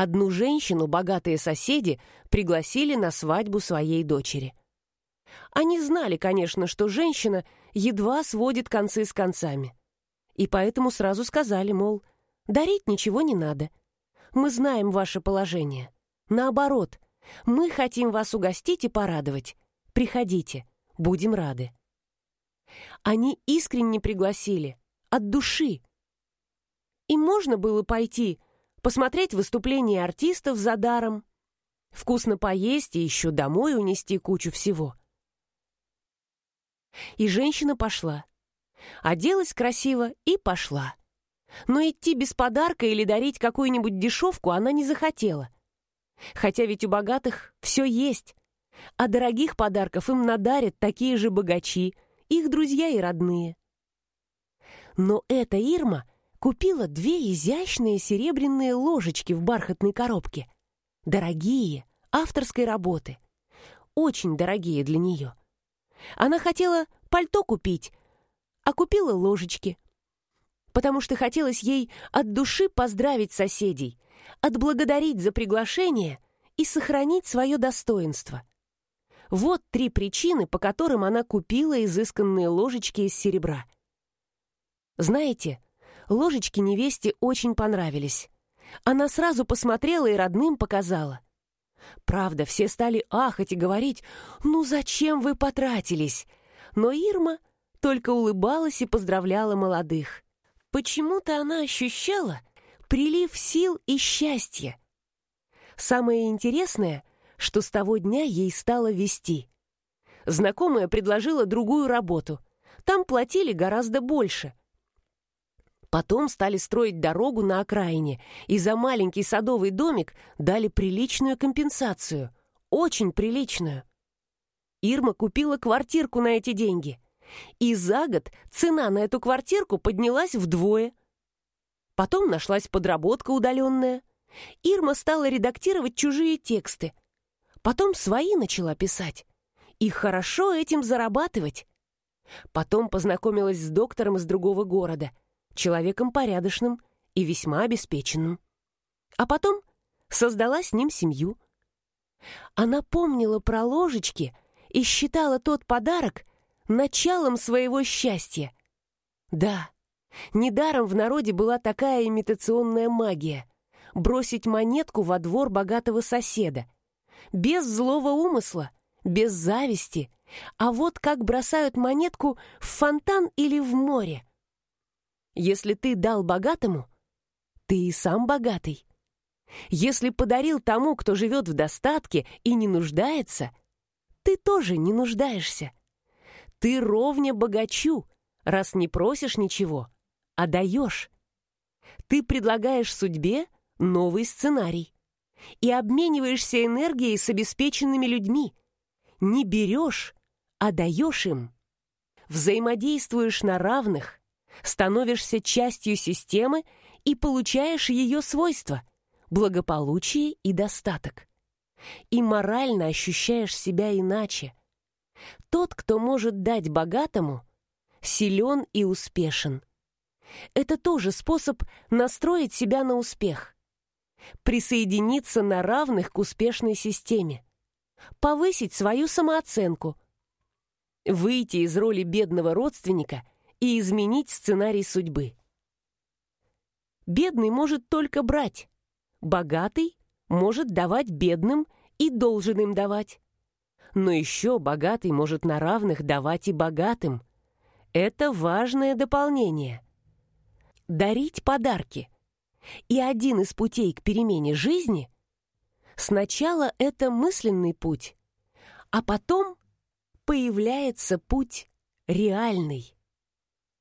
Одну женщину богатые соседи пригласили на свадьбу своей дочери. Они знали, конечно, что женщина едва сводит концы с концами. И поэтому сразу сказали, мол, дарить ничего не надо. Мы знаем ваше положение. Наоборот, мы хотим вас угостить и порадовать. Приходите, будем рады. Они искренне пригласили, от души. И можно было пойти, посмотреть выступление артистов за даром, вкусно поесть и еще домой унести кучу всего. И женщина пошла. Оделась красиво и пошла. Но идти без подарка или дарить какую-нибудь дешевку она не захотела. Хотя ведь у богатых все есть. А дорогих подарков им надарят такие же богачи, их друзья и родные. Но эта Ирма купила две изящные серебряные ложечки в бархатной коробке. Дорогие, авторской работы. Очень дорогие для нее. Она хотела пальто купить, а купила ложечки. Потому что хотелось ей от души поздравить соседей, отблагодарить за приглашение и сохранить свое достоинство. Вот три причины, по которым она купила изысканные ложечки из серебра. Знаете, ложечки невесте очень понравились. Она сразу посмотрела и родным показала. Правда, все стали ахать и говорить, «Ну зачем вы потратились?» Но Ирма только улыбалась и поздравляла молодых. Почему-то она ощущала прилив сил и счастья. Самое интересное, что с того дня ей стало вести. Знакомая предложила другую работу. Там платили гораздо больше. Потом стали строить дорогу на окраине, и за маленький садовый домик дали приличную компенсацию. Очень приличную. Ирма купила квартирку на эти деньги. И за год цена на эту квартирку поднялась вдвое. Потом нашлась подработка удаленная. Ирма стала редактировать чужие тексты. Потом свои начала писать. И хорошо этим зарабатывать. Потом познакомилась с доктором из другого города — человеком порядочным и весьма обеспеченным. А потом создала с ним семью. Она помнила про ложечки и считала тот подарок началом своего счастья. Да, недаром в народе была такая имитационная магия — бросить монетку во двор богатого соседа. Без злого умысла, без зависти. А вот как бросают монетку в фонтан или в море. Если ты дал богатому, ты и сам богатый. Если подарил тому, кто живет в достатке и не нуждается, ты тоже не нуждаешься. Ты ровня богачу, раз не просишь ничего, а даешь. Ты предлагаешь судьбе новый сценарий и обмениваешься энергией с обеспеченными людьми. Не берешь, а даешь им. Взаимодействуешь на равных, становишься частью системы и получаешь ее свойства – благополучие и достаток. И морально ощущаешь себя иначе. Тот, кто может дать богатому, силен и успешен. Это тоже способ настроить себя на успех. Присоединиться на равных к успешной системе. Повысить свою самооценку. Выйти из роли бедного родственника – и изменить сценарий судьбы. Бедный может только брать, богатый может давать бедным и должен им давать. Но еще богатый может на равных давать и богатым. Это важное дополнение. Дарить подарки. И один из путей к перемене жизни – сначала это мысленный путь, а потом появляется путь реальный.